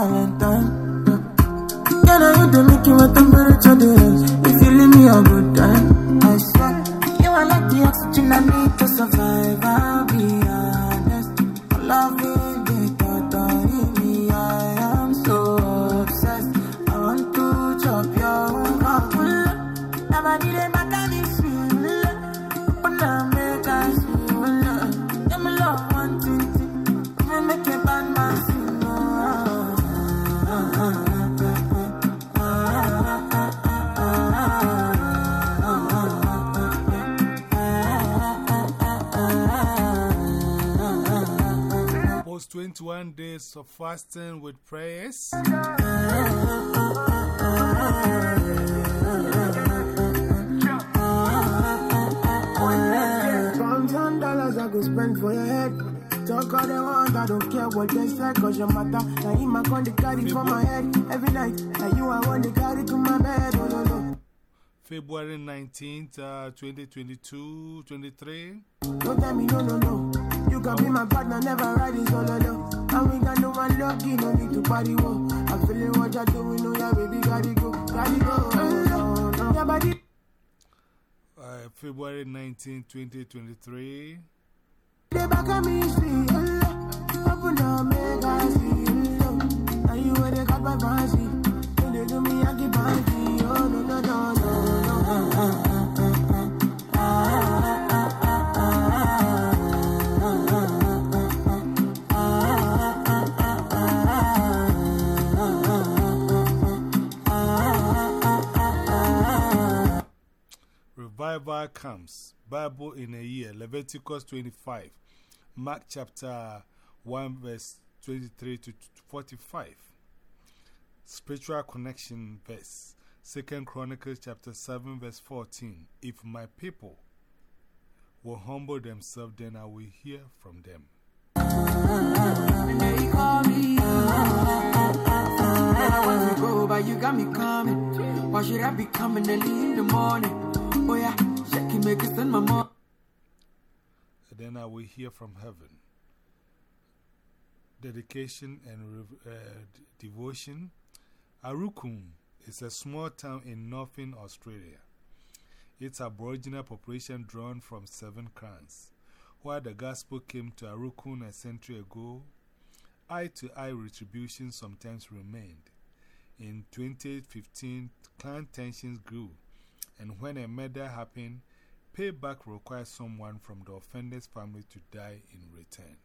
Valentine. Can I hit the Mickey with temperature days of fasting with prayers. Thousand dollars I go spend for your head. Talk all they want, I don't care what they say, cause your matter. Now in my they carry for my head every night. Now you, want to carry to my bed. Oh, no, no. February 19th, uh, 2022 23. Don't tell me no, no, no. You can be my partner, never riding solo, no. And we got no one lucky, no need to party, whoa. I'm feeling what you're doing, no, yeah, baby, gotta go, gotta go. Oh, no, no. Yeah, body. Uh, February 19th, 2023. Comes. Bible in a year. Leviticus 25. Mark chapter 1, verse 23 to 45. Spiritual connection verse. Second Chronicles chapter 7, verse 14. If my people will humble themselves, then I will hear from them. You got me coming. Why should I be coming early in the morning? Oh yeah, mom. then I will hear from heaven. Dedication and uh, devotion. Aurukun is a small town in northern Australia. Its Aboriginal population drawn from seven clans. While the gospel came to Aurukun a century ago, eye to eye retribution sometimes remained. In 2015, clan tensions grew, and when a murder happened, payback requires someone from the offender's family to die in return.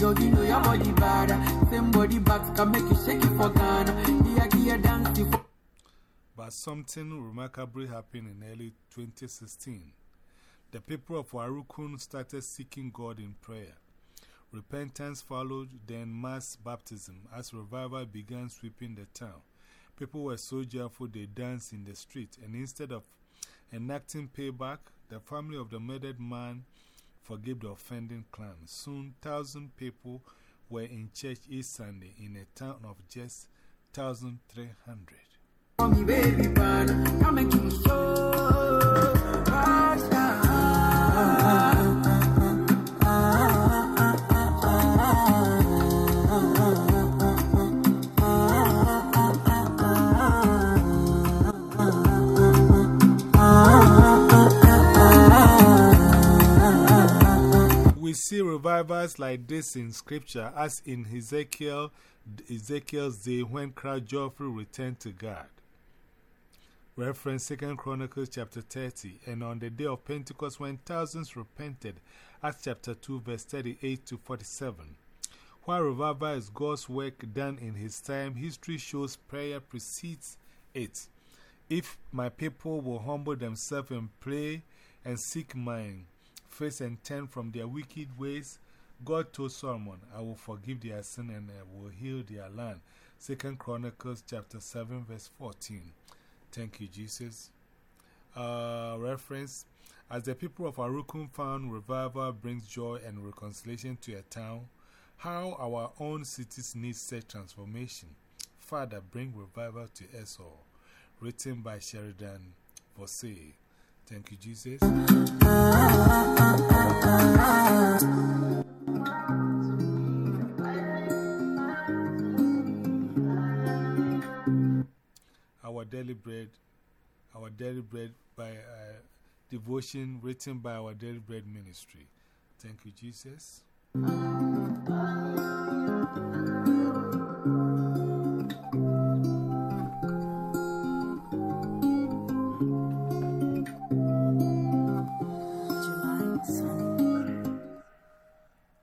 Girl, you know your body bad. Same body back can make you shake it for Ghana. Dancing for. But something remarkable happened in early 2016. The people of Aurukun started seeking God in prayer. Repentance followed, then mass baptism as revival began sweeping the town. People were so joyful they danced in the street, and instead of enacting payback, the family of the murdered man forgave the offending clan. Soon, thousand people were in church each Sunday in a town of just 1,300. We see revivals like this in scripture, as in Ezekiel, Ezekiel's day when crowd joyfully returned to God. Reference 2 Chronicles chapter 30, and on the day of Pentecost when thousands repented, Acts chapter 2, verse 38 to 47. While revival is God's work done in His time, history shows prayer precedes it. If my people will humble themselves and pray and seek mine face and turn from their wicked ways, God told Solomon, I will forgive their sin and I will heal their land. 2 Chronicles chapter 7, verse 14. Thank you, Jesus. Uh, reference As the people of Aurukun found revival brings joy and reconciliation to a town, how our own cities need such transformation. Father, bring revival to us all. Written by Sheridan Voysey. Thank you, Jesus. Daily bread by uh, devotion written by our daily bread ministry. Thank you, Jesus.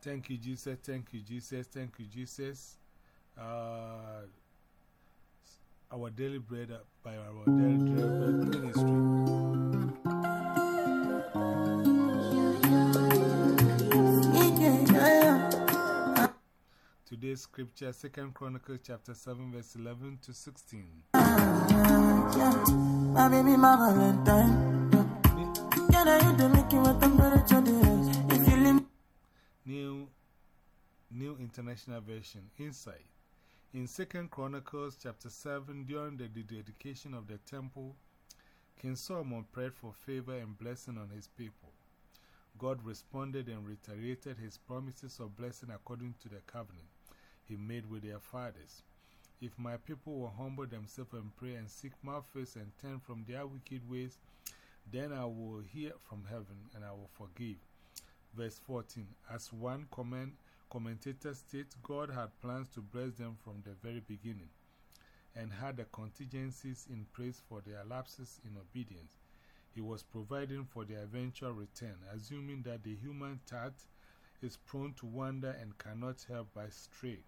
Thank you, Jesus. Thank you, Jesus. Thank you, Jesus. Uh, our daily bread uh, by our daily bread ministry. Today's scripture, 2nd Chronicles chapter 7, verse 11 to 16. My baby, my Valentine. Can I hit the Mickey with temperature days? If you leave New, New International Version, Insight. In 2nd Chronicles chapter 7, during the dedication of the temple, King Solomon prayed for favor and blessing on his people. God responded and reiterated his promises of blessing according to the covenant he made with their fathers. If my people will humble themselves and pray and seek my face and turn from their wicked ways, then I will hear from heaven and I will forgive. Verse 14 As one comment, commentator state God had plans to bless them from the very beginning and had the contingencies in place for their lapses in obedience. He was providing for their eventual return, assuming that the human heart is prone to wander and cannot help but stray.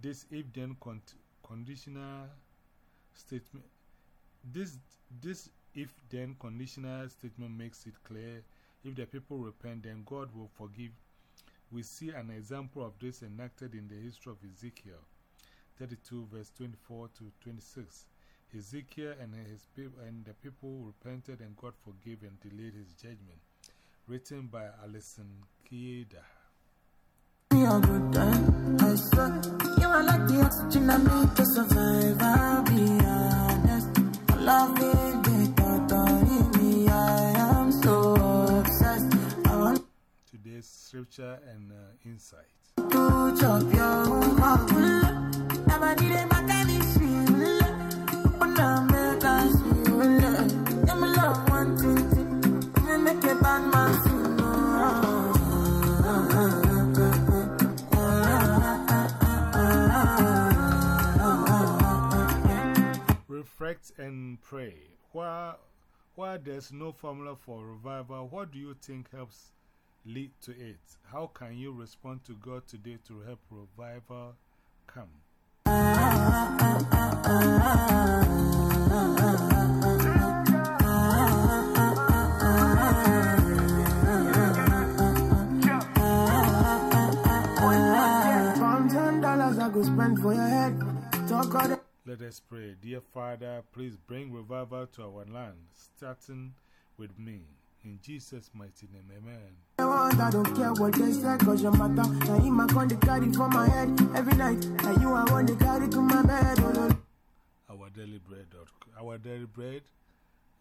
This if then con conditional statement this, this if then conditional statement makes it clear if the people repent, then God will forgive. We see an example of this enacted in the history of Ezekiel 32, verse 24 to 26. Ezekiel and, his and the people repented, and God forgave and delayed his judgment. Written by Alyson Kieda. you are like the oxygen I need to survive. A bad man feel. Reflect and pray. While, while there's no formula for revival, what do you think helps lead to it? How can you respond to God today to help revival come? Let us pray. Dear Father, please bring revival to our land, starting with me. In Jesus' mighty name, amen. I don't care what they say, cause your matter. Now him I con the carry for my head every night. Now you I want to carry to my bed. Oh. Our daily bread. Our daily bread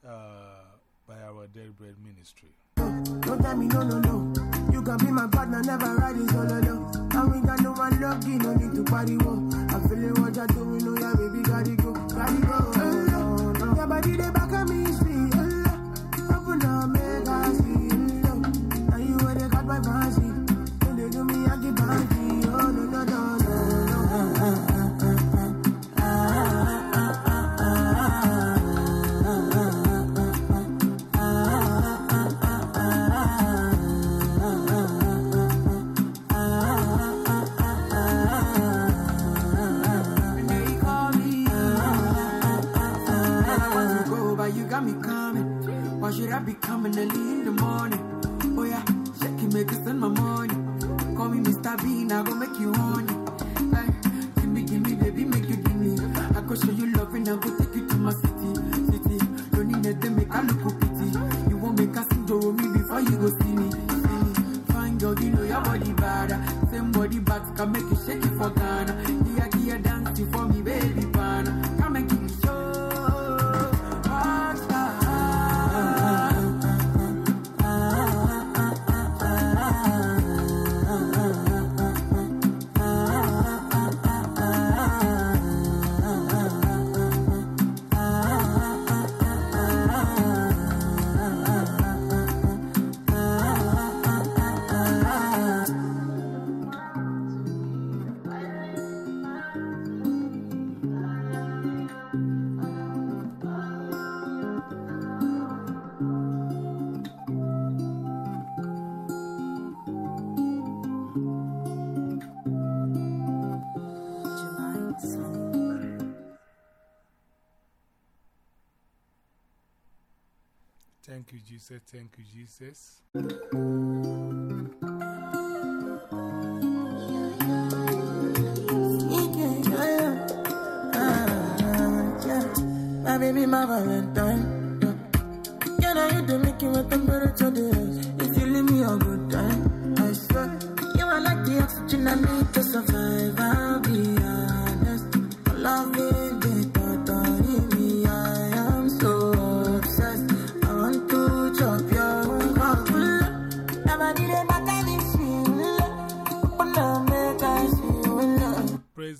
uh, by our daily bread ministry. Don't tell me no, no, no. You can be my partner, never ride it solo, no. And we got no one lucky, no need to party, whoa. I'm feeling what you're doing, no, yeah, baby, gotta go, gotta go. Oh, no. Your body, they back at me, sweet, make I look pity. Thank you, Jesus. Thank you, Jesus. My baby, my Valentine. Yeah, now you do make you with temperature days. If you leave me a good time, I swear. You are like the oxygen I need to survive.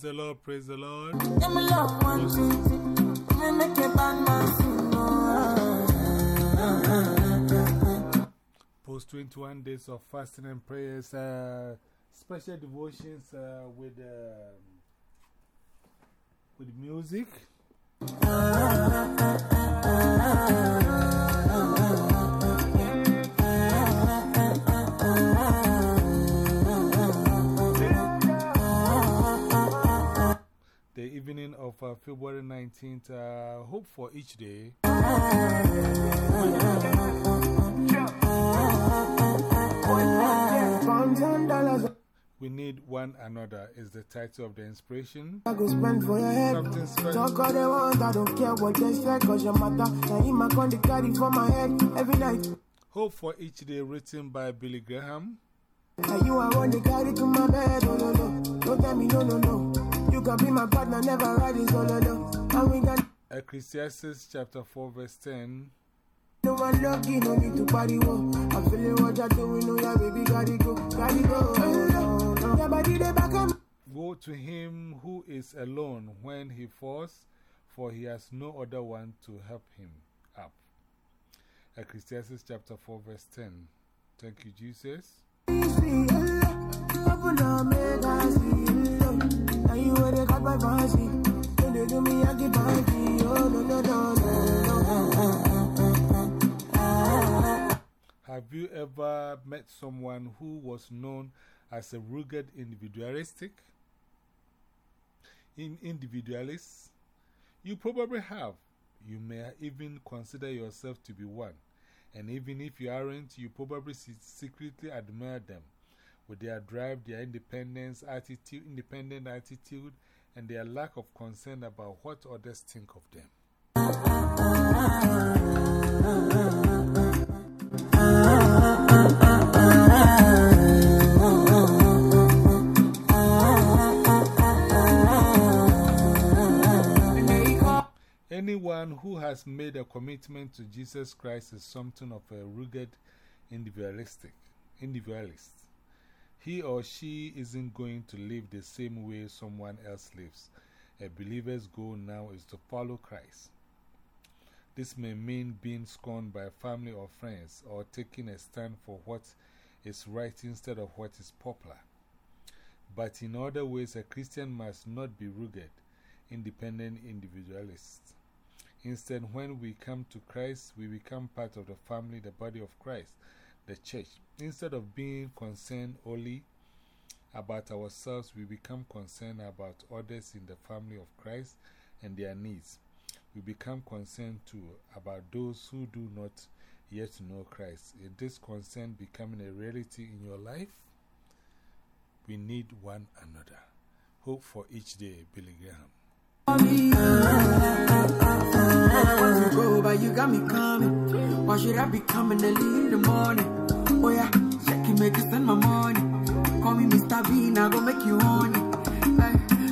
The Lord. Praise the Lord. Let me love one thing. Let me make it bad, my Post 21 days of fasting and prayers, uh, special devotions uh, with, um with music. Ah, ah, ah, The evening of uh, February 19th, uh, hope for each day. We need one another, is the title of the inspiration. I go spend for your head. Something special. Talk all they want, I don't care what they say, cause your matter. Now in my carry for my head every night. Hope for each day, written by Billy Graham. And you are one they carry to my bed, oh no no. Don't tell me no no no. You can be my partner, never ride it solo no. And we Ecclesiastes chapter 4, verse 10. no one lucky, no need to party. I'm feeling what you're doing, no yeah baby, gotta go, gotta go. Oh, no, no. Your body they back on Woe to him who is alone when he falls, for he has no other one to help him up. Ecclesiastes chapter 4, verse 10. Thank you, Jesus. Oh. Have you ever met someone who was known as a rugged individualistic? In individualist? You probably have. You may even consider yourself to be one. And even if you aren't, you probably secretly admire them with their drive, their independence, attitude, independent attitude, and their lack of concern about what others think of them. Anyone who has made a commitment to Jesus Christ is something of a rugged individualistic, individualist. He or she isn't going to live the same way someone else lives. A believer's goal now is to follow Christ. This may mean being scorned by family or friends or taking a stand for what is right instead of what is popular. But in other ways, a Christian must not be rugged, independent individualist. Instead, when we come to Christ, we become part of the family, the body of Christ, the church. Instead of being concerned only about ourselves, we become concerned about others in the family of Christ and their needs. We become concerned too about those who do not yet know Christ. Is this concern becoming a reality in your life? We need one another. Hope for each day, Billy Graham. To go, but you got me coming. Why should I be coming early in the morning? Oh yeah, check it, make you spend my money. Call me Mr. Bean, I go make you honey.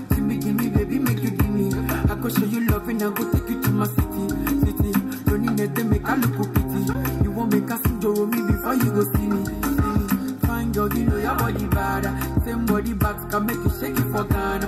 Give me, give me, baby, make you give me. I go show you love and I go take you to my city, city. Don't need them, make I look pity. You won't make a sing with me before you go see me. See me. Fine girl, you know your body bad. Same body back can make you shake it for Ghana.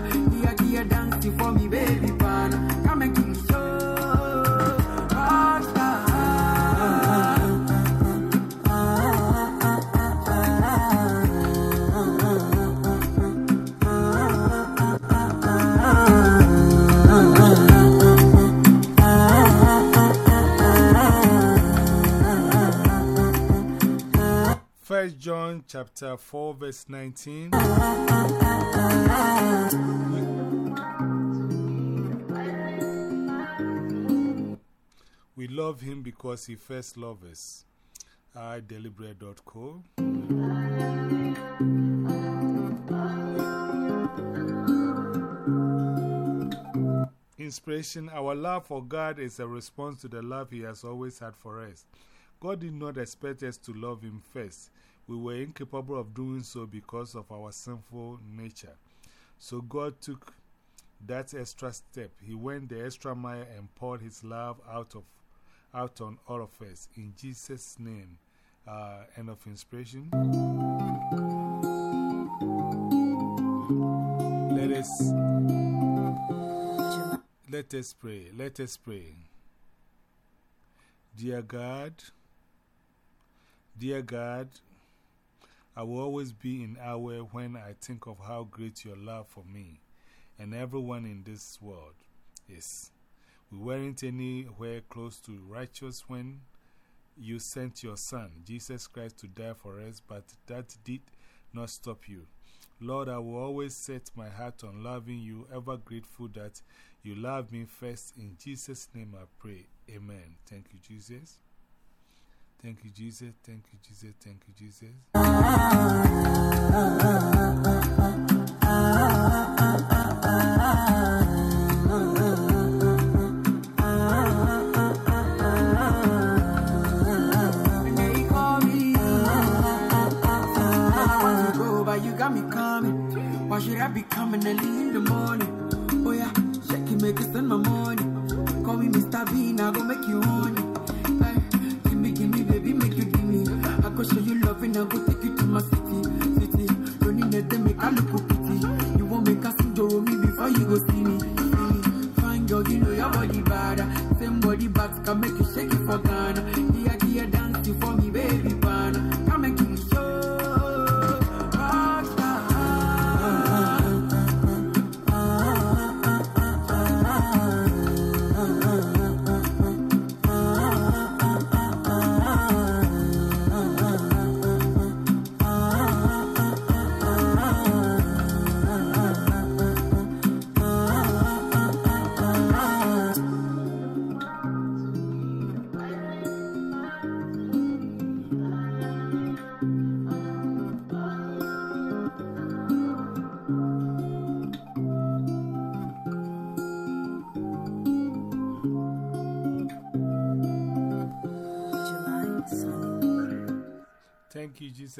John chapter 4 verse 19. We love him because he first loved us. I deliberate.co. Inspiration Our love for God is a response to the love He has always had for us. God did not expect us to love Him first. We were incapable of doing so because of our sinful nature. So God took that extra step. He went the extra mile and poured His love out, of, out on all of us. In Jesus' name, uh, end of inspiration. Let us, let us pray. Let us pray. Dear God, dear God, I will always be in awe when I think of how great your love for me and everyone in this world is. We weren't anywhere close to righteous when you sent your Son, Jesus Christ, to die for us, but that did not stop you. Lord, I will always set my heart on loving you, ever grateful that you love me first. In Jesus' name I pray. Amen. Thank you, Jesus. Thank you, Jesus. Thank you, Jesus. Thank you, Jesus. Why should I be coming early in the morning? Oh yeah, shake it, make it spend my money. Call me Mr. Bean, I go make you honey.